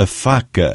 a faca.